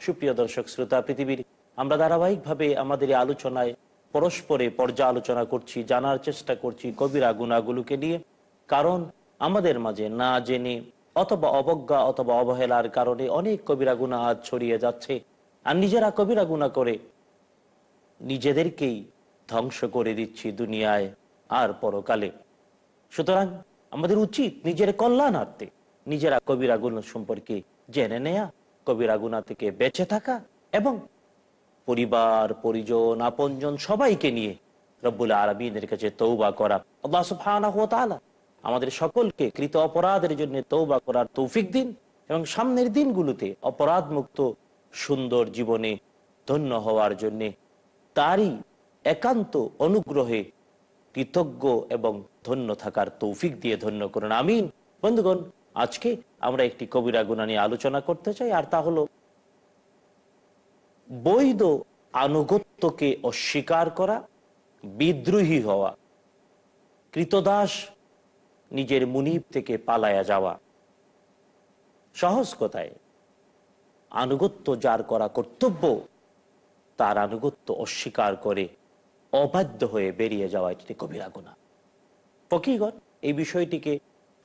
সুপ্রিয় দর্শক, শ্রোতা, পৃথিবীর আমরা ধারাবাহিকভাবে আমাদের আলোচনায় পরস্পরে পর্যালোচনা করছি, জানার চেষ্টা করছি কবিরা গুণাগুলোকে নিয়ে। কারণ আমাদের মাঝে না জেনে অথবা অবজ্ঞা অথবা অবহেলার কারণে অনেক কবিরা গুণা আজ ছড়িয়ে যাচ্ছে আর নিজেরা কবিরা গুণা করে নিজেদেরকেই ধ্বংস করে দিচ্ছি দুনিয়ায় আর পরকালে। সুতরাং আমাদের উচিত নিজের কল্যাণার্থে নিজেরা কবিরা গুণ সম্পর্কে জেনে নেয়া। কবিরা গুণা থেকে বেঁচে থাকা এবং পরিবার, পরিজন, আপনজন সবাইকে নিয়ে রব্বুল আলমিনের কাছে তৌবা করা। আমাদের সকলকে কৃত অপরাধের জন্য তৌবা করার তৌফিক দিন এবং সামনের দিনগুলোতে অপরাধ মুক্ত সুন্দর জীবনে ধন্য হওয়ার জন্য তারই একান্ত অনুগ্রহে কৃতজ্ঞ এবং ধন্য থাকার তৌফিক দিয়ে ধন্য করুন। আমিন। বন্ধুগণ আজকে আমরা একটি কবিরা গুণা নিয়ে আলোচনা করতে চাই, আর তা হলো বৈধ আনুগত্যকে অস্বীকার করা, বিদ্রোহী হওয়া, কৃতদাস নিজের মুনিব থেকে পালায়া যাওয়া। সহজ কথায়, আনুগত্য যার করা কর্তব্য, তার আনুগত্য অস্বীকার করে অবাধ্য হয়ে বেরিয়ে যাওয়া এটি কবিরা গুণা ফকিগণ, এই বিষয়টিকে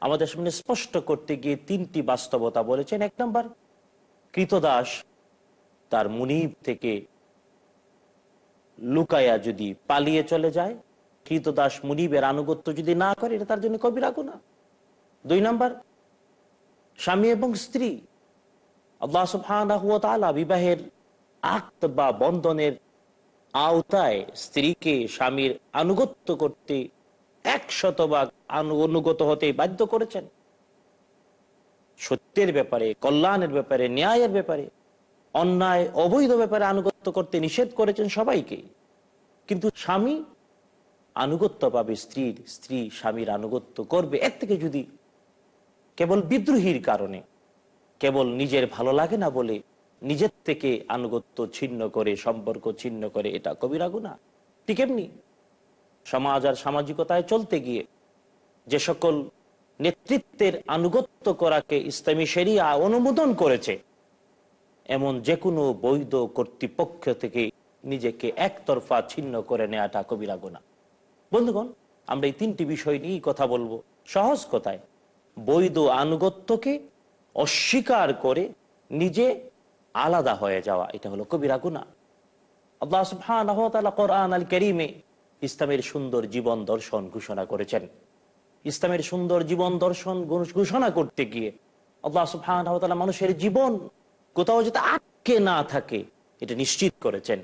আমাদের সামনে স্পষ্ট করতে গিয়ে তিনটি বাস্তবতা বলেছেন। এক নম্বর, কৃতদাস তার মুনিব থেকে লুকায়া যদি পালিয়ে চলে যায়, কৃতদাস মুনিবের আনুগত্য যদি না করে, এটা তার জন্য কবিরা গুণা দুই নম্বর, স্বামী এবং স্ত্রী, আল্লাহ সুবহানাহু বিবাহের আক্ত বা বন্ধনের আওতায় স্ত্রীকে স্বামীর আনুগত্য করতে এক শতভাগ অনুগত হতে বাধ্য করেছেন। সত্যের ব্যাপারে, কল্যাণের ব্যাপারে, ন্যায়ের ব্যাপারে, অন্যায়, অবৈধ ব্যাপারে আনুগত্য করতে নিষেধ করেছেন সবাইকে। কিন্তু স্বামী আনুগত্য পাবে স্ত্রীর স্ত্রী স্বামীর আনুগত্য করবে। এর থেকে যদি কেবল বিদ্রোহীর কারণে, কেবল নিজের ভালো লাগে না বলে নিজের থেকে আনুগত্য ছিন্ন করে, সম্পর্ক ছিন্ন করে, এটা কবিরা গুণা ঠিক এমনি সমাজ আর সামাজিকতায় চলতে গিয়ে যে সকল নেতৃত্বের আনুগত্য করাকে ইসলামী সেরিয়া অনুমোদন করেছে, এমন যে কোনো বৈধ কর্তৃপক্ষ থেকে নিজেকে একতরফা ছিন্ন করে নেওয়াটা কবিরা গোনা। বন্ধুগণ, আমরা এই তিনটি বিষয় নিয়েই কথা বলব। সহজ কথায়, বৈধ আনুগত্যকে অস্বীকার করে নিজে আলাদা হয়ে যাওয়া, এটা হলো কবিরা গুণা আল্লাহ আল কারীমে ইসলামের সুন্দর জীবন দর্শন ঘোষণা করেছেন। ইসলামের সুন্দর জীবন দর্শন ঘোষণা করতে গিয়ে আল্লাহ তাআলা মানুষের জীবন কোথাও যাতে আটকে না থাকে, এটা নিশ্চিত করেছেন।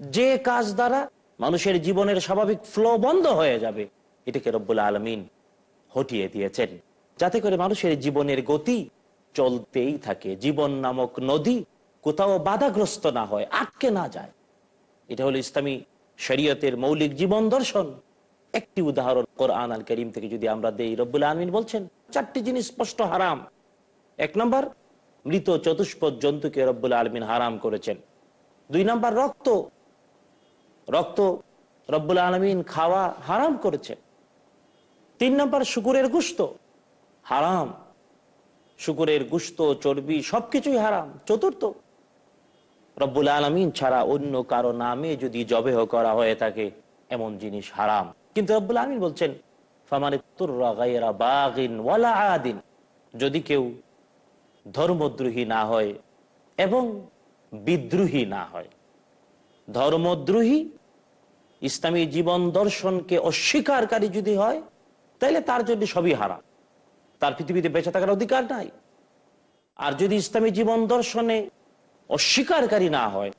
যে কাজ দ্বারা মানুষের জীবনের স্বাভাবিক ফ্লো বন্ধ হয়ে যাবে, এটাকে রব্বুল আলমিন হটিয়ে দিয়েছেন। যাতে করে মানুষের জীবনের গতি চলতেই থাকে, জীবন নামক নদী কোথাও বাধাগ্রস্ত না হয়, আটকে না যায়। এটা হলো ইসলামী শরীয়তের মৌলিক জীবন দর্শন। একটি উদাহরণ কোরআন আল করিম থেকে যদি আমরা দেই, রব্বুল আলমিন বলছেন, চারটি জিনিস স্পষ্ট হারাম। এক নম্বর, মৃত চতুষ্পদ জন্তুকে রব্বুল আলমিন হারাম করেছেন। দুই নম্বর, রক্ত। রক্ত রব্বুল আলমিন খাওয়া হারাম করেছেন। তিন নম্বর, শুকুরের গুস্ত। হারাম। শুকুরের গুস্ত, চর্বি সবকিছুই হারাম। চতুর্থ, রব্বুল আলমিন ছাড়া অন্য কারও নামে যদি জবেহ করা হয়ে থাকে, এমন জিনিস হারাম। কিন্তু রব্বুল আলমিন বলছেন যদি কেউ ধর্মদ্রোহী না হয় এবং বিদ্রোহী না হয়। ধর্মদ্রোহী ইসলামী জীবন দর্শনকে অস্বীকারী যদি হয় তাহলে তার জন্য সবই হারা তার পৃথিবীতে বেঁচে থাকার অধিকার নাই। আর যদি ইসলামী জীবন দর্শনে অস্বীকারী না হয়,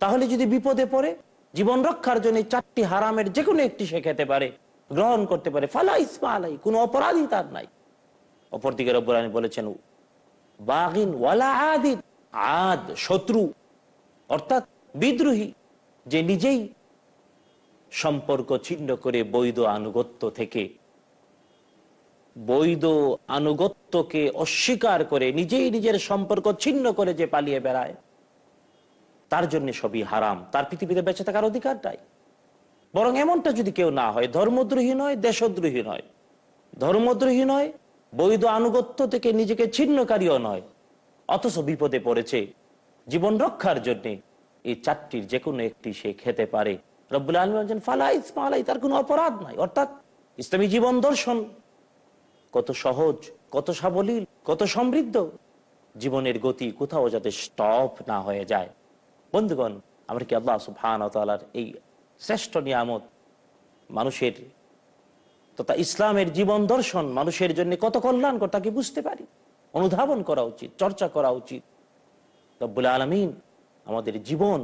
তাহলে যদি বিপদে পড়ে জীবন রক্ষার জন্য চারটি হারামের যে কোনো একটি সে খেতে পারে, গ্রহণ করতে পারে। ফালা ইসমা আলাই, কোনো অপরাধী তার নাই। অপরদিকে রব্বরানি বলেছেন, বাগিন ওয়ালা আদিন, আদ শত্রু, অর্থাৎ বিদ্রোহী, যে নিজেই সম্পর্ক ছিন্ন করে বৈধ আনুগত্য থেকে, বৈধ আনুগত্যকে অস্বীকার করে নিজেই নিজের সম্পর্ক ছিন্ন করে যে পালিয়ে বেড়ায়। তার জন্য সবই হারাম। তার পৃথিবীতে বেঁচে থাকার অধিকার নাই। বরং এমনটা যদি কেউ না হয়, ধর্মদ্রোহী নয়, দেশদ্রোহী নয়। ধর্মদ্রোহী নয়, বৈধ আনুগত্য থেকে নিজেকে ছিন্নকারীও নয়। অথচ বিপদে পড়েছে। জীবন রক্ষার জন্য এই চারটির যে কোনো একটি সে খেতে পারে। রব্বুল আলম ফালা ইসমা আলাই তার কোনো অপরাধ নাই। অর্থাৎ ইসলামী জীবন দর্শন কত সহজ, কত সাবলীল, কত সমৃদ্ধ। জীবনের গতি কোথাও যাতে স্টপ না হয়ে যায়। বন্ধুগণ, আমরা কি আল্লাহ সুফান এই শ্রেষ্ঠ নিয়ামত মানুষের তথা ইসলামের জীবন দর্শন মানুষের জন্য কত কল্যাণকর তাকে বুঝতে পারি? অনুধাবন করা উচিত, চর্চা করা উচিত। রব্বুল আলমিন আমাদের জীবন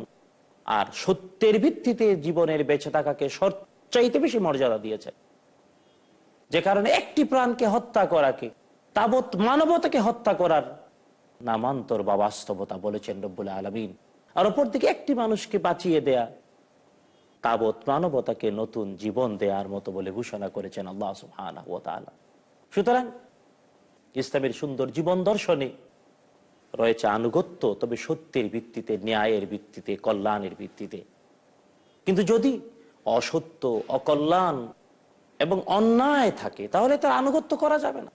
আর সত্যের ভিত্তিতে জীবনের বেঁচে থাকাকে সচ্চাইতে বেশি মর্যাদা দিয়েছেন। যে কারণে একটি প্রাণকে হত্যা করাকে, তাবৎ মানবতাকে হত্যা করার নামান্তর বা বাস্তবতা বলেছেন রব্বুল আলমিন। আর অপর দিকে একটি মানুষকে বাঁচিয়ে দেয়া। তাবৎ মানবতাকে নতুন জীবন দেওয়ার মতো বলে ঘোষণা করেছেন আল্লাহ সুবহানাহু ওয়া তাআলা। সুতরাং ইসলামের সুন্দর জীবন দর্শনে রয়েছে আনুগত্য, তবে সত্যের ভিত্তিতে, ন্যায়ের ভিত্তিতে, কল্যাণের ভিত্তিতে। কিন্তু যদি অসত্য, অকল্যাণ এবং অন্যায় থাকে, তাহলে তার আনুগত্য করা যাবে না।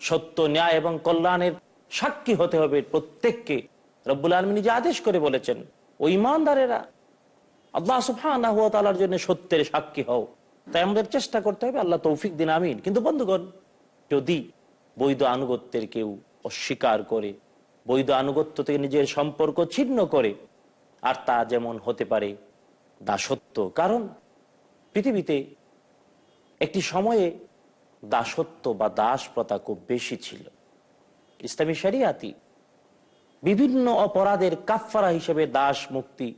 সত্য, ন্যায় এবং কল্যাণের সাক্ষী হতে হবে প্রত্যেককে। রব্বুল আলমী নিজে আদেশ করে বলেছেন, ও ইমানদারেরা আল্লাহ সুফানার জন্য সত্যের সাক্ষী হও। তাই আমাদের চেষ্টা করতে হবে, আল্লাহ তৌফিক দিন, আমিন। কিন্তু বন্ধুগণ, যদি বৈধ আনুগত্যের কেউ অস্বীকার করে, বৈধ আনুগত্য থেকে নিজের সম্পর্ক ছিন্ন করে, আর তা যেমন হতে পারে দাসত্ব। কারণ পৃথিবীতে একটি সময়ে দাসত্ব বা দাস প্রথা খুব বেশি ছিল। ইসলামী শরিয়াতি বিভিন্ন অপরাধের কাফারা হিসেবে দাস মুক্তি,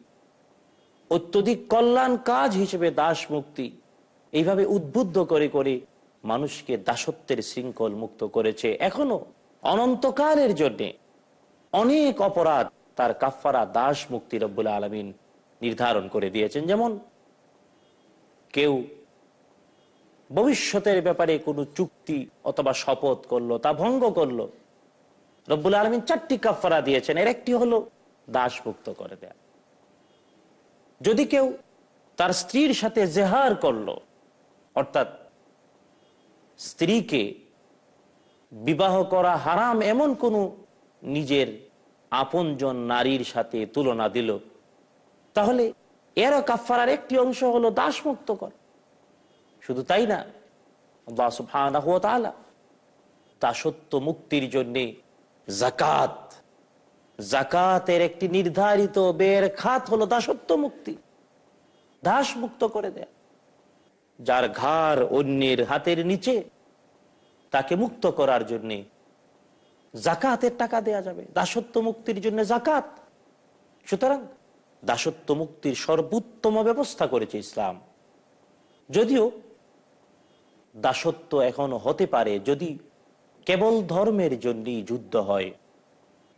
অত্যধিক কল্যাণ কাজ হিসেবে দাস মুক্তি, এইভাবে উদ্বুদ্ধ করে করে মানুষকে দাসত্বের শৃঙ্খল মুক্ত করেছে। এখনও অনন্তকালের জন্য অনেক অপরাধ তার কাফারা দাস মুক্তি রব্বুল আলমিন নির্ধারণ করে দিয়েছেন। যেমন কেউ ভবিষ্যতের ব্যাপারে কোনো চুক্তি অথবা শপথ করল, তা ভঙ্গ করল রব্বুল আলমিন চারটি কাফারা দিয়েছেন। এর একটি হলো দাস মুক্ত করে দেয়া। যদি কেউ তার স্ত্রীর সাথে জেহার করল, অর্থাৎ স্ত্রীকে বিবাহ করা হারাম এমন কোনো নিজের আপনজন নারীর সাথে তুলনা দিল, তাহলে এরও কাফারার একটি অংশ হলো দাস মুক্ত কর। শুধু তাই না দাসত্ব মুক্তির জন্যে জাকাত। জাকাতের একটি নির্ধারিত বের খাত হলো দাসত্ব মুক্তি। দাস মুক্ত করে দেয়া। যার ঘর অন্যের হাতের নিচে, তাকে মুক্ত করার জন্য জাকাতের টাকা দেয়া যাবে। দাসত্ব মুক্তির জন্য জাকাত। সুতরাং দাসত্ব মুক্তির সর্বোত্তম ব্যবস্থা করেছে ইসলাম। যদিও দাসত্ব এখনও হতে পারে, যদি কেবল ধর্মের জন্যই যুদ্ধ হয়,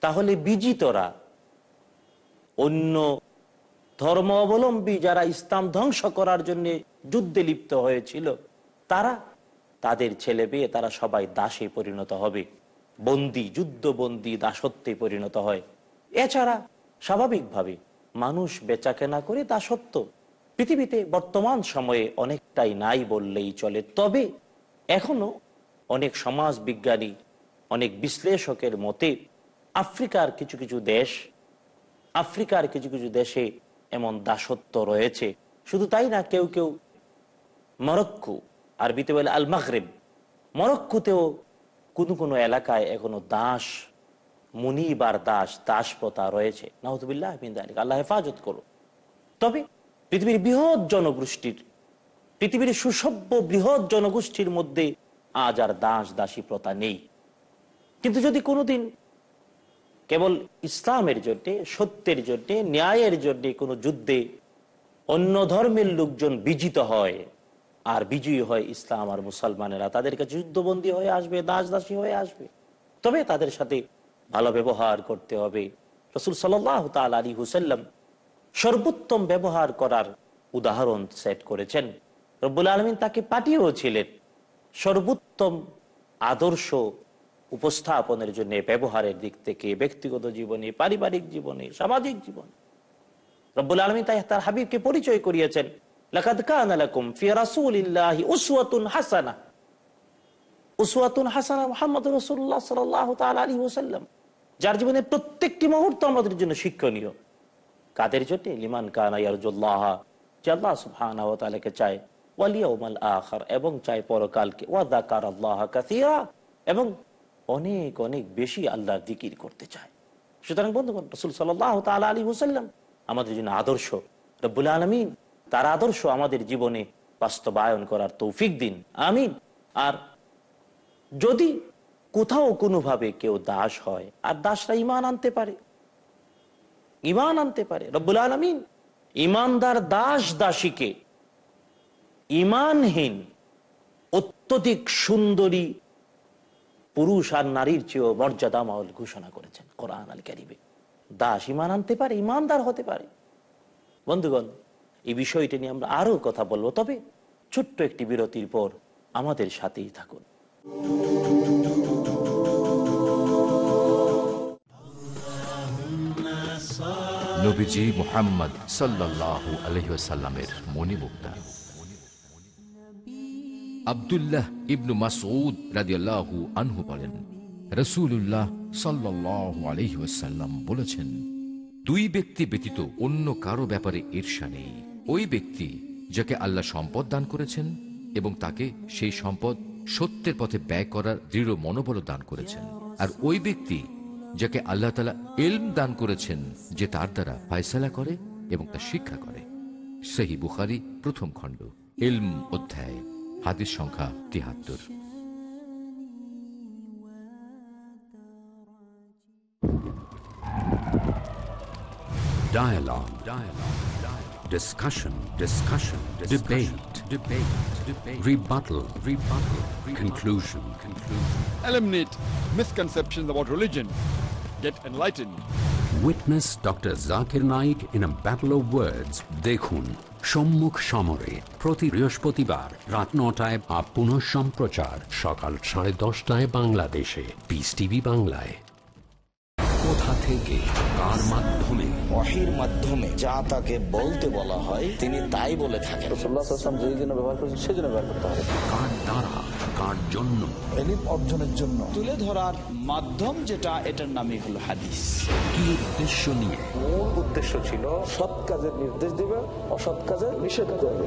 তাহলে বিজিতরা, অন্য ধর্ম অবলম্বী যারা ইসলাম ধ্বংস করার জন্য যুদ্ধে লিপ্ত হয়েছিল, তারা তাদের ছেলে মেয়ে তারা সবাই দাসে পরিণত হবে, বন্দি, যুদ্ধবন্দি দাসত্বে পরিণত হয়। এছাড়া স্বাভাবিকভাবে মানুষ বেচা কেনা করে দাসত্ব পৃথিবীতে বর্তমান সময়ে অনেকটাই নাই বললেই চলে, তবে এখনও অনেক সমাজ বিজ্ঞানী অনেক বিশ্লেষকের মতে, আফ্রিকার কিছু কিছু দেশ, আফ্রিকার কিছু কিছু দেশে এমন দাসত্ব রয়েছে। শুধু তাই না, কেউ কেউ মরক্কো, আরবিতে বলে আল মাগরেব মরক্কোতেও কোনো কোনো এলাকায় এখনও দাস, মুনিবার দাস দাস প্রথা রয়েছে নাহতুবিল্লাহ আল্লাহ হেফাজত করো তবে পৃথিবীর বৃহৎ জনগোষ্ঠীর, পৃথিবীর সুসভ্য বৃহৎ জনগোষ্ঠীর মধ্যে আজ আর দাস দাসী প্রথা নেই। কিন্তু যদি কোনোদিন কেবল ইসলামের জন্য, সত্যের জন্যে, ন্যায়ের জন্য কোনো যুদ্ধে অন্য ধর্মের লোকজন বিজিত হয়, আর বিজয়ী হয় ইসলাম আর মুসলমানেরা, তাদের কাছে যুদ্ধবন্দী হয়ে আসবে, দাস দাসী হয়ে আসবে। তবে তাদের সাথে ভালো ব্যবহার করতে হবে। রসুল সাল্লাহ তাল আলী হুসাল্লাম সর্বোত্তম ব্যবহার করার উদাহরণ সেট করেছেন। রব্বুল আলমিন তাকে পাঠিয়েও ছিলেন সর্বোত্তম আদর্শ উপস্থাপনের জন্য ব্যবহারের দিক থেকে ব্যক্তিগত জীবনে, পারিবারিক জীবনে, সামাজিক জীবনে। রব্বুল আলমী তাই তার হাবিবকে পরিচয় করিয়েছেন যার জীবনের প্রত্যেকটি মুহূর্ত আমাদের জন্য শিক্ষণীয়। কাদের জন্য? লিমান কানা ইয়ারজুল্লাহ, যে চায়। এবং চায় পরকালকে এবং অনেক অনেক বেশি আল্লাহর জিকির করতে চায়। সুতরাং বন্ধুগণ, রাসূল সাল্লাল্লাহু তাআলা আলাইহি ওয়াসাল্লাম আমাদের জন্য আদর্শ, রব্বুল আলমিন তার আদর্শ আমাদের জীবনে বাস্তবায়ন করার তৌফিক দিন। আমিন। আর যদি কোথাও কোনোভাবে কেউ দাস হয়, আর দাসরা ইমান আনতে পারে ইমান আনতে পারে, রব্বুল আলমিন ইমানদার দাস দাসীকে ইমানহীন, অত্যধিক সুন্দরী পুরুষ আর নারীর চেয়েও মর্যাদামহল ঘোষণা করেছেন কোরআন আল কারিবে দাস ইমান আনতে পারে, ইমানদার হতে পারে। বন্ধুগণ, এই বিষয়টি নিয়ে আমরা আরও কথা বলব, তবে ছোট্ট একটি বিরতির পর আমাদের সাথেই থাকুন। নবীজি মোহাম্মদ সাল্লাল্লাহু আলহিসাল্লামের মণিমুক্তা। আবদুল্লাহ ইবনু মাসউদ রাদিয়াল্লাহু আনহু বলেন রসুল্লাহ সাল্লাল্লাহু আলহিহাসাল্লাম বলেছেন, দুই ব্যক্তি ব্যতীত অন্য কারও ব্যাপারে ঈর্ষা নেই। ওই ব্যক্তি যাকে আল্লাহ সম্পদ দান করেছেন এবং তাকে সেই সম্পদ সত্যের পথে ব্যয় করার দৃঢ় মনোবল দান করেছেন। আর ওই ব্যক্তি যাকে আল্লাহ তালা এলম দান করেছেন, যে তার দ্বারা ফায়সালা করে এবং তা শিক্ষা করে। সেহি বুখারি প্রথম খণ্ড এলম অধ্যায়। হাদিস সংখ্যা তিহাত্তর Dialogue. Dialogue. Dialogue. Discussion. Discussion. Debate. Debate. Debate. Rebuttal. Rebuttal. Conclusion. Conclusion. Eliminate misconceptions about religion. Get enlightened. Witness Dr. Zakir Naik in a battle of words. দেখুন সম্মুখ সমরে প্রতি বৃহস্পতিবার রাত নটায় বা পুনঃ সম্প্রচার সকাল সাড়ে দশটায় বাংলাদেশে পিস টিভি বাংলায় কোথা থেকে কার মাধ্যমে ওয়াহির মাধ্যমে যা তাকে বলতে বলা হয় তিনি তাই বলে থাকেন ব্যবহার করেছেন সেই জন্য ব্যবহার করতে হবে কার দ্বারা কার জন্য? অর্জনের জন্য। তুলে ধরার মাধ্যম যেটা এটার নামই হলো হাদিস। কি উদ্দেশ্য নিয়ে? মূল উদ্দেশ্য ছিল সৎ কাজের নির্দেশ দিবে অসৎ কাজের নিষেধ করবে।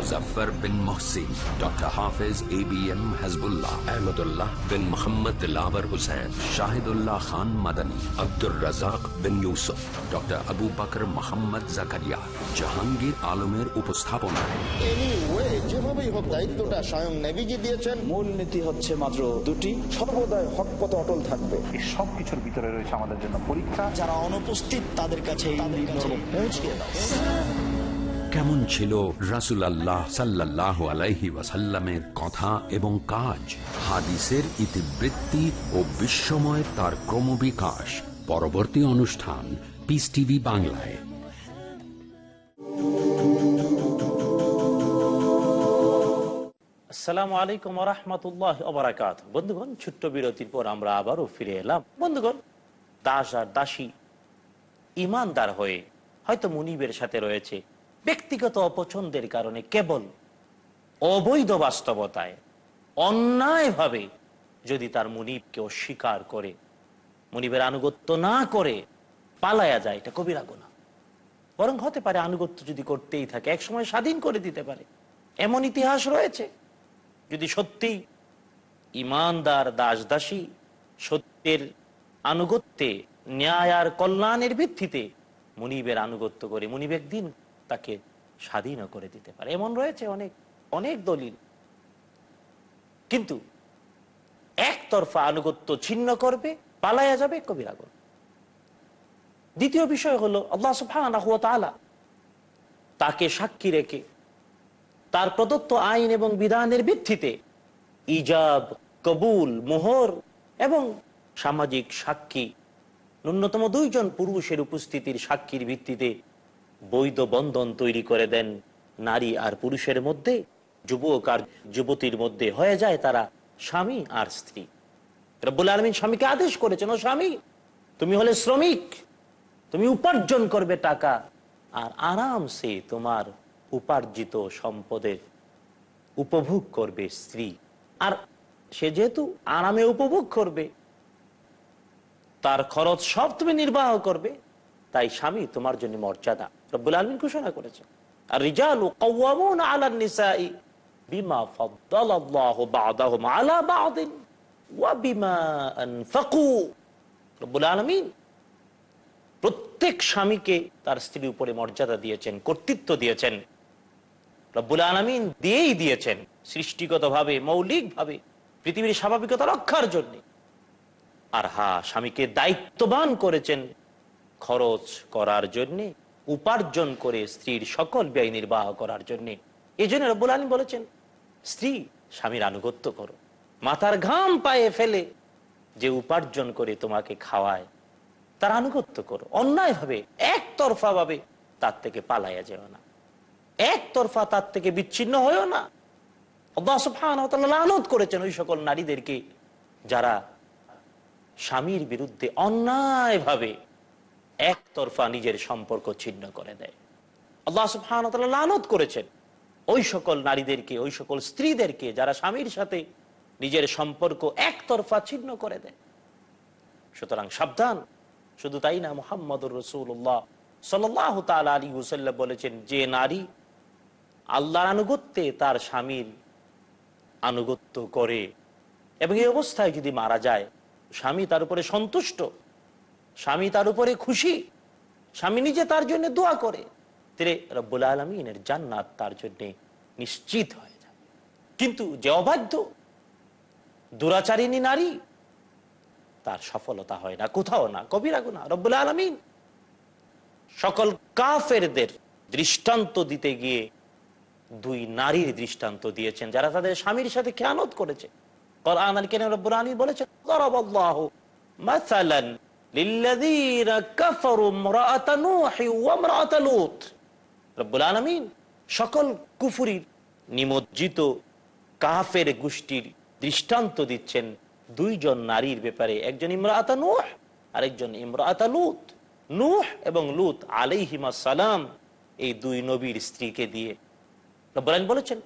Muzaffar bin Mohsin doctor Hafez A B M Hasbullah Ahmadullah bin Mohammad Dilawar Hussain Shahidullah Khan Madani Abdur Razzak bin Yusuf doctor Abu Bakar Mohammad Zakaria Jahangir আলমের উপস্থাপনায় যেভাবেই হোক দায়িত্বটা স্বয়ং নেভিজি দিয়েছেন। মূল নীতি হচ্ছে মাত্র দুটি। সর্বদাই হক পথে অটল থাকবে। এই সব কিছুর ভিতরে রয়েছে আমাদের জন্য পরীক্ষা। যারা অনুপস্থিত তাদের কাছে এই মর্ম দাও। কেমন ছিল রাসুল আল্লাহ সাল্লাহ আলাইহি ওয়াসাল্লামের কথা এবং কাজ? হাদিসের ইতিবৃত্তি ও বিশ্বময় তার ক্রমবিকাশ। পরবর্তী অনুষ্ঠান পিস টিভি বাংলায়। আসসালামু আলাইকুম রহমতুল্লাহ অবরাকাত বন্ধুগণ, ছোট্ট বিরতির পর আমরা আবারও ফিরে এলাম। বন্ধুগণ, দাস আর দাসী ইমানদার হয়ে হয়তো মুনিবের সাথে রয়েছে। ব্যক্তিগত অপছন্দের কারণে কেবল অবৈধ বাস্তবতায়, অন্যায়ভাবে যদি তার মুনিবকে অস্বীকার করে, মুনিবের আনুগত্য না করে পালায়া যায়, এটা কবিরা গুণা বরং হতে পারে আনুগত্য যদি করতেই থাকে, একসময় স্বাধীন করে দিতে পারে। এমন ইতিহাস রয়েছে, যদি সত্যি ইমানদার দাস দাসী সত্যের আনুগত্যে, ন্যায় আর কল্যাণের ভিত্তিতে মুনিবের আনুগত্য করে, মুনিব একদিন তাকে স্বাধীনও করে দিতে পারে। এমন রয়েছে অনেক অনেক দলিল। কিন্তু একতরফা আনুগত্য ছিন্ন করবে পালায়া যাবে কবিরা গুণ দ্বিতীয় বিষয় হলো, আল্লাহ তাআলা তাকে সাক্ষী রেখে তার প্রদত্ত আইন এবং বিধানের ভিত্তিতে ইজাব, কবুল, মোহর এবং সামাজিক সাক্ষী, ন্যূনতম দুইজন পুরুষের উপস্থিতির সাক্ষীর ভিত্তিতে বৈধ বন্ধন তৈরি করে দেন। নারী আর পুরুষের মধ্যে, যুবক আর যুবতীর মধ্যে হয়ে যায় তারা স্বামী আর স্ত্রী। রব্বুল আলমিন স্বামীকে আদেশ করেছেন, ও স্বামী, তুমি হলে শ্রমিক, তুমি উপার্জন করবে টাকা, আর আরামসে তোমার উপার্জিত সম্পদের উপভোগ করবে স্ত্রী। আর সে যেহেতু আরামে উপভোগ করবে, তার খরচ সব তুমি নির্বাহ করবে, তাই স্বামী তোমার জন্য মর্যাদা। রব্বুল আলমিন ঘোষণা করেছে আর রিজালু কওয়ামুন আলা নিসাই বিমা ফাদ্দালাল্লাহু বা'দাহুম আলা বা'দিন ওয়া বিমা আনফাকু। রব্বুল আলামিন প্রত্যেক স্বামীকে তার স্ত্রীর উপরে মর্যাদা দিয়েছেন, কর্তৃত্ব দিয়েছেন। রব্বুল আলমিন দিয়েই দিয়েছেন সৃষ্টিগতভাবে, মৌলিকভাবে, পৃথিবীর স্বাভাবিকতা রক্ষার জন্য। আর হা, স্বামীকে দায়িত্ববান করেছেন খরচ করার জন্যে উপার্জন করে স্ত্রীর সকল ব্যয় নির্বাহ করার জন্যে। এই জন্য রব্বুল আলম বলেছেন, স্ত্রী, স্বামীর আনুগত্য করো। মাথার ঘাম পায়ে ফেলে যে উপার্জন করে তোমাকে খাওয়ায়, তার আনুগত্য করো। অন্যায় ভাবে একতরফা ভাবে তার থেকে পালাইয়া যেও না। একতরফা তার থেকে বিচ্ছিন্ন হয়েও না। আনত করেছেন ওই সকল নারীদেরকে যারা স্বামীর বিরুদ্ধে অন্যায় ভাবে একতরফা নিজের সম্পর্ক ছিন্ন করে দেয়। আল্লাহ সুফানত করেছেন। ওই সকল নারীদেরকে, ওই সকল স্ত্রীদেরকে যারা স্বামীর সাথে নিজের সম্পর্ক একতরফা ছিন্ন করে দেয়। সুতরাং সাবধান। শুধু তাই না, মোহাম্মদুর রসুল্লাহ সাল্লাহ তাল আলী হুসাল্লাহ বলেছেন, যে নারী আল্লাহর আনুগত্যে তার স্বামীর আনুগত্য করে এবং এই অবস্থায় যদি মারা যায়, স্বামী তার উপরে সন্তুষ্ট স্বামী তার উপরে খুশি, স্বামী নিজে তার জন্য দোয়া করে। তিনি রব্বুল আলমিনের জান্নাত তার জন্য নিশ্চিত হয়ে যায়। কিন্তু যে অবাধ্য, দুরাচারিণী নারী, তার সফলতা হয় না, কোথাও না কবিরা গুনা রব্বুল আলমিন সকল কাফেরদের দৃষ্টান্ত দিতে গিয়ে দুই নারীর দৃষ্টান্ত দিয়েছেন, যারা তাদের স্বামীর সাথে খেয়ানত করেছে। কোরআন আল বলেছেন সকল কুফরির নিমজ্জিত কাফের গোষ্ঠীর দৃষ্টান্ত দিচ্ছেন দুইজন নারীর ব্যাপারে, একজন ইমরাআতা নূহ, আরেকজন ইমরাআতা লূত। নূহ এবং লূত আলাইহিমা সালাম এই দুই নবীর স্ত্রীকে দিয়ে রব্বুল বলেছেন,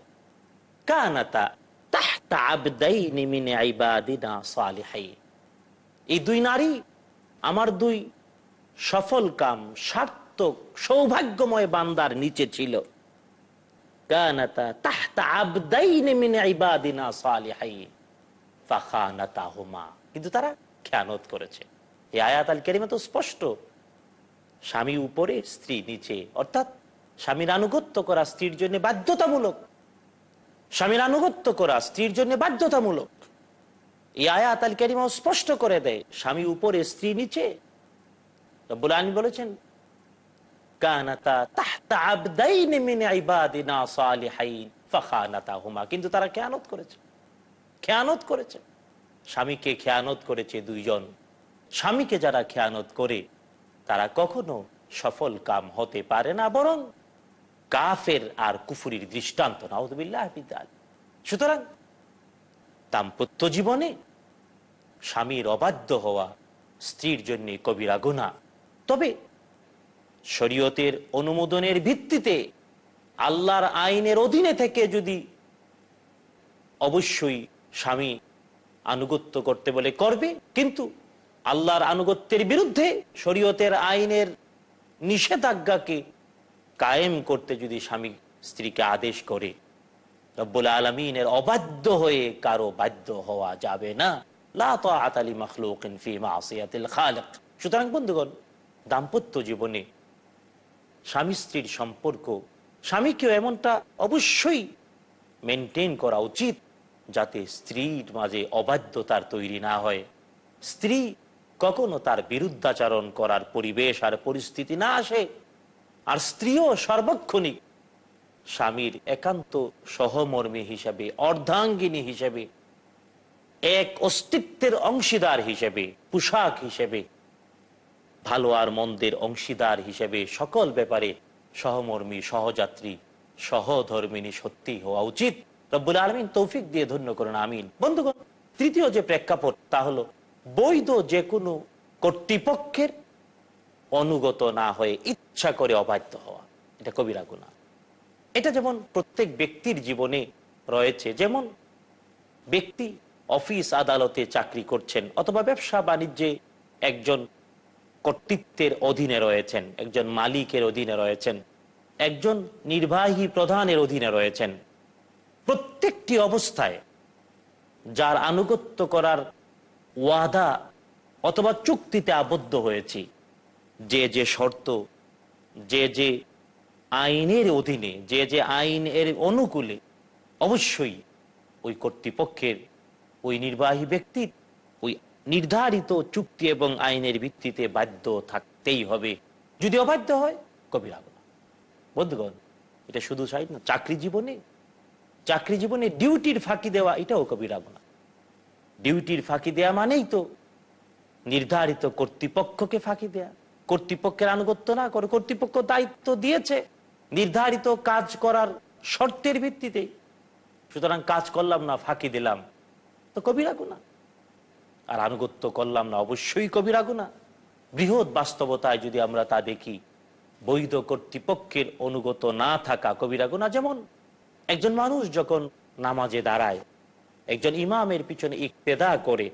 কানাতা তাহতা আবদাইনি মিন ইবাদিনা সালিহাইন। এই দুই নারী আমার দুই সফল কাম সার্থক, সৌভাগ্যময় বান্দার নিচে ছিল। কানাতা তারা খেয়ানত করেছে। এই আয়াত আল কেরিমা তো স্পষ্ট। স্বামী উপরে, স্ত্রী নিচে। অর্থাৎ স্বামীর আনুগত্য করা স্ত্রীর জন্য বাধ্যতামূলক। স্বামীর আনুগত্য করা স্ত্রীর জন্য বাধ্যতামূলক। এই আয়াত আল কেরিমা স্পষ্ট করে দেয়, স্বামী উপরে, স্ত্রী নিচে। রব্বুল বলেছেন তারা স্বামীকে যারা খেয়ানত করে, তারা কখনো সফল কাম হতে পারে না, বরং কাফের আর কুফুরির দৃষ্টান্ত। নাউদুবিল্লাহ সুতরাং দাম্পত্য জীবনে স্বামীর অবাধ্য হওয়া, স্ত্রীর জন্য কবিরা গুণা। তবে শরীয়তের অনুমোদনের ভিত্তিতে আল্লাহর আইনের অধীনে থেকে যদি অবশ্যই স্বামী আনুগত্য করতে বলে করবে, কিন্তু আল্লাহর আনুগত্যের বিরুদ্ধে শরীয়তের আইনের নিষেধাজ্ঞাকে কায়েম করতে যদি স্বামী স্ত্রীকে আদেশ করে, রব্বুল আলমিনের অবাধ্য হয়ে কারও বাধ্য হওয়া যাবে না। সুতরাং বন্ধুগণ, দাম্পত্য জীবনে স্বামী স্ত্রীর সম্পর্ক, স্বামীকেও এমনটা অবশ্যই মেনটেন করা উচিত যাতে স্ত্রীর মাঝে অবাধ্যতার তৈরি না হয়। স্ত্রী কখনো তার বিরুদ্ধাচরণ করার পরিবেশ আর পরিস্থিতি না আসে, আর স্ত্রীও সর্বক্ষণিক স্বামীর একান্ত সহমর্মী হিসাবে, অর্ধাঙ্গিনী হিসেবে এক অস্তিত্বের অংশীদার হিসেবে, পোশাক হিসেবে, ভালো আর মন্দের অংশীদার হিসেবে সকল ব্যাপারে সহমর্মী, সহযাত্রী সহধর্মিনী সত্যি হওয়া উচিত। রব্বুল আলমিন তৌফিক দিয়ে ধন্য করুন, আমিন। বন্ধুগণ, তৃতীয় যে প্রেক্ষাপট তা হলো, বৈধ যে কোনো কর্তৃপক্ষের অনুগত না হয়ে ইচ্ছা করে অবাধ্য হওয়া। এটা কবিরা গুণা এটা যেমন প্রত্যেক ব্যক্তির জীবনে রয়েছে, যেমন ব্যক্তি অফিস আদালতে চাকরি করছেন অথবা ব্যবসা বাণিজ্যে একজন কর্তৃত্বের অধীনে রয়েছেন, একজন মালিকের অধীনে রয়েছেন, একজন নির্বাহী প্রধানের অধীনে রয়েছেন। প্রত্যেকটি অবস্থায় যার আনুগত্য করার ওয়াদা অথবা চুক্তিতে আবদ্ধ হয়েছি। যে যে শর্ত, যে যে আইনের অধীনে, যে যে আইনের অনুকূলে অবশ্যই ওই কর্তৃপক্ষের ওই নির্বাহী ব্যক্তির ওই নির্ধারিত চুক্তি এবং আইনের ভিত্তিতে বাধ্য থাকতেই হবে যদি অবাধ্য হয় কবিরা। বন্ধুগণ, এটা শুধু সাইড না, চাকরি জীবনে চাকরি জীবনে ডিউটির ফাঁকি দেওয়া, এটাও কবিরা গুনাহ। ডিউটির ফাঁকি দেওয়া মানেই তো নির্ধারিত কর্তৃপক্ষকে ফাঁকি দেয়া কর্তৃপক্ষের আনুগত্য না করে কর্তৃপক্ষ দায়িত্ব দিয়েছে নির্ধারিত কাজ করার শর্তের ভিত্তিতে সুতরাং কাজ করলাম না, ফাঁকি দিলাম তো কবিরা গুণা আর আনুগত্য করলাম না, অবশ্যই কবিরা গুণা বৃহৎ বাস্তবতায় যদি আমরা তা দেখি, বৈধ কর্তৃপক্ষের অনুগত না থাকা কবিরা গুণা যেমন একজন মানুষ যখন নামাজে দাঁড়ায়, একজন ইমামের পিছনে ইকতেদা করে,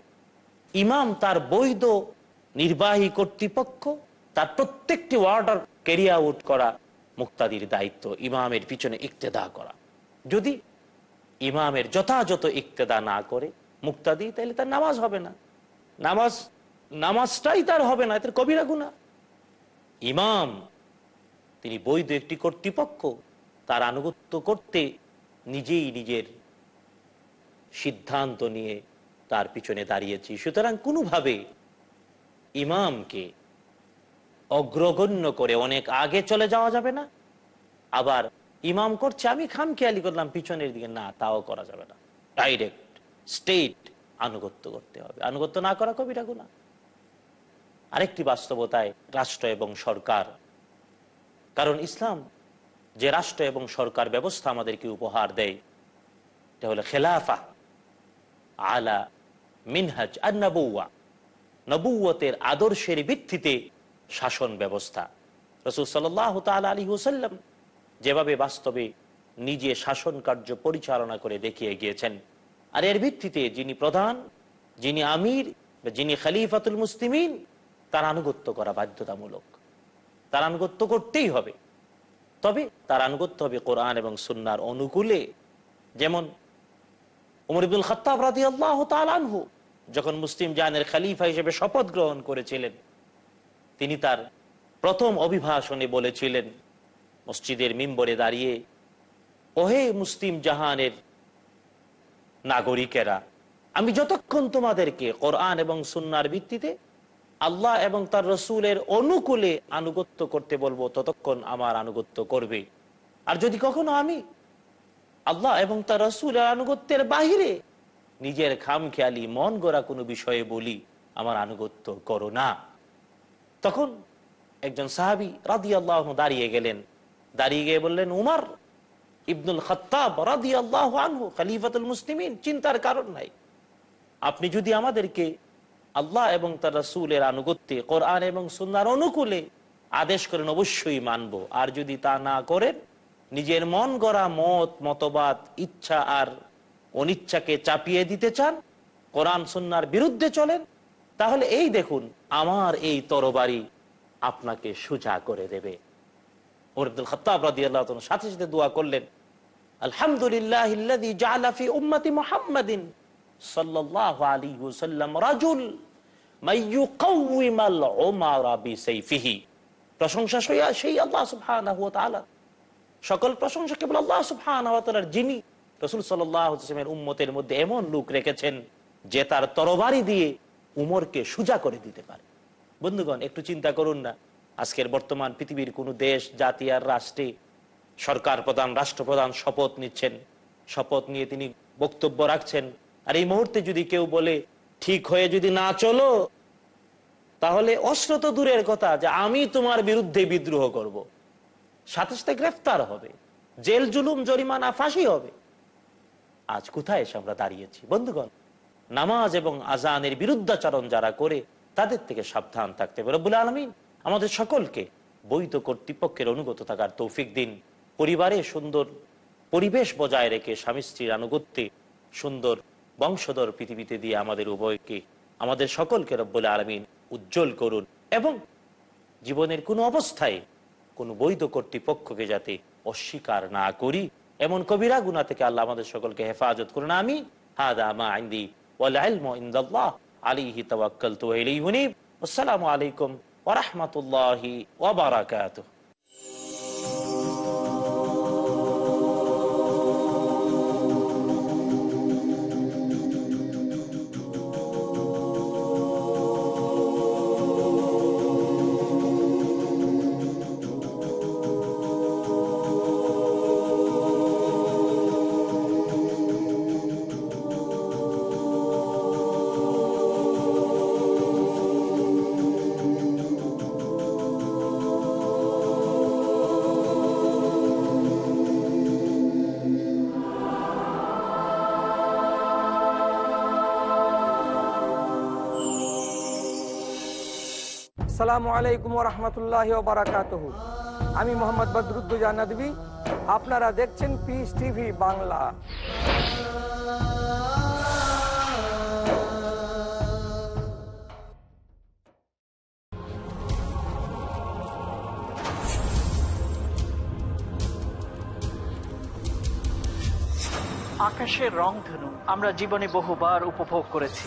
ইমাম তার বৈধ নির্বাহী কর্তৃপক্ষ, তার প্রত্যেকটি ওয়ার্ডার ক্যারি আউট করা মুক্তাদির দায়িত্ব, ইমামের পিছনে ইকতেদা করা। যদি ইমামের যথাযথ ইকতেদা না করে মুক্তাদি তাহলে তার নামাজ হবে না। নামাজ, নামাজটাই তার হবে না এতে কবিরা গুণা ইমাম, তিনি বৈধ একটি কর্তৃপক্ষ, তার আনুগত্য করতে নিজেই নিজের সিদ্ধান্ত নিয়ে তার পিছনে দাঁড়িয়েছি। সুতরাং কোনোভাবে ইমামকে অগ্রগণ্য করে অনেক আগে চলে যাওয়া যাবে না। আবার ইমাম করছে, আমি খামখেয়ালি করলাম, পিছনের দিকে না, তাও করা যাবে না। ডাইরেক্ট স্টেট আনুগত্য করতে হবে। আনুগত্য না করা কবিরা গুণা আরেকটি বাস্তবতায় রাষ্ট্র এবং সরকার। কারণ ইসলাম যে রাষ্ট্র এবং সরকার ব্যবস্থা আমাদেরকে উপহার দেয়, এটা হলো খেলাফা আলা মিনহাজ আর নবুয়া নবুয়তের আদর্শের ভিত্তিতে শাসন ব্যবস্থা। রসুল সাল্লাহ তাল আলী হুসাল্লাম যেভাবে বাস্তবে নিজে শাসন কার্য পরিচালনা করে দেখিয়ে গিয়েছেন আর এর ভিত্তিতে যিনি প্রধান, যিনি আমির, বা যিনি খালিফাতুল মুসলিমিন, তার আনুগত্য করা বাধ্যতামূলক। তার আনুগত্য করতেই হবে। তবে তার আনুগত্য হবে কোরআন এবং সুন্নার অনুকূলে। যেমন উমর ইবুল খত্তাব রাদি আল্লাহ যখন মুসলিম জাহানের খালিফা হিসেবে শপথ গ্রহণ করেছিলেন, তিনি তার প্রথম অভিভাষণে বলেছিলেন, মসজিদের মিম্বরে দাঁড়িয়ে, ওহে মুসলিম জাহানের নাগরিকেরা। আমি যতক্ষণ তোমাদেরকে কোরআন এবং সুন্নার ভিত্তিতে আল্লাহ এবং তার রসুলের অনুকূলে আনুগত্য করতে বলব, ততক্ষণ আমার আনুগত্য করবে। আর যদি কখনো আমি আল্লাহ এবং তার রসুলের আনুগত্যের বাহিরে নিজের খাম খেয়ালি মন গড়া কোনো বিষয়ে বলি, আমার আনুগত্য করো না। তখন একজন সাহাবি রাদি আল্লাহ দাঁড়িয়ে গেলেন। দাঁড়িয়ে গিয়ে বললেন, উমার ইবনুল খত্তাব আল্লাহ আনহু, খালিফাতুল মুসলিমিন, চিন্তার কারণ নাই। আপনি যদি আমাদেরকে আল্লাহ এবং তার রসুলের আনুগত্যে, কোরআন এবং সুন্নার অনুকূলে আদেশ করেন, অবশ্যই মানব। আর যদি তা না করেন, নিজের মন গড়া মত, মতবাদ, ইচ্ছা আর অনিচ্ছাকে চাপিয়ে দিতে চান, কোরআন সন্ন্যার বিরুদ্ধে চলেন, তাহলে এই দেখুন, আমার এই তরবারি আপনাকে সোজা করে দেবে। সকল প্রশংসা কেবল যিনি রাসূল উম্মতের মধ্যে এমন লোক রেখেছেন যে তার তরবারি দিয়ে উমরকে সুজা করে দিতে পারে। বন্ধুগণ, একটু চিন্তা করুন না। আজকের বর্তমান পৃথিবীর কোনো দেশ, জাতি আর রাষ্ট্রে সরকার প্রধান, রাষ্ট্রপ্রধান শপথ নিচ্ছেন। শপথ নিয়ে তিনি বক্তব্য রাখছেন। আর এই মুহূর্তে যদি কেউ বলে, ঠিক হয়ে যদি না চলো, তাহলে অস্ত্র তো দূরের কথা যে আমি তোমার বিরুদ্ধে বিদ্রোহ করব। সাথে সাথে গ্রেফতার হবে। জেল, জুলুম, জরিমানা, ফাঁসি হবে। আজ কোথায় এসে আমরা দাঁড়িয়েছি? বন্ধুগণ, নামাজ এবং আজানের বিরুদ্ধাচরণ যারা করে, তাদের থেকে সাবধান থাকতে হবে। রব্বুল আলমিন আমাদের সকলকে বৈধ কর্তৃপক্ষের অনুগত থাকার তৌফিক দিন। পরিবারে সুন্দর পরিবেশ বজায় রেখে স্বামী স্ত্রীর আনুগত্যে সুন্দর বংশধর পৃথিবীতে দিয়ে আমাদের উভয়কে, আমাদের সকলকে রব্বুল আলমিন উজ্জ্বল করুন এবং জীবনের কোনো অবস্থায় কোনো বৈধ কর্তৃপক্ষকে যাতে অস্বীকার না করি, এমন কবিরা গুণা থেকে আল্লাহ আমাদের সকলকে হেফাজত করুন আমি হাদা ইলমু তাওয়াক্কালতু আসসালামু আলাইকুম ওয়া রাহমাতুল্লাহি ওয়া আসসালামু আলাইকুম রহমতুল্লাহ বারাকাত আমি মোহাম্মদ বদরুদ্দুজা নদী আপনারা দেখছেন পিস টিভি বাংলা। আকাশের রংধনু আমরা জীবনে বহুবার উপভোগ করেছি।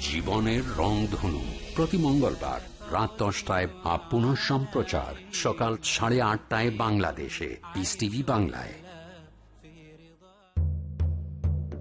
জীবনের রংধনু প্রতি মঙ্গলবার রাত দশটায় আপ পুনঃ সম্প্রচার সকাল সাড়ে আটটায় বাংলাদেশে। বিস টিভি বাংলায়।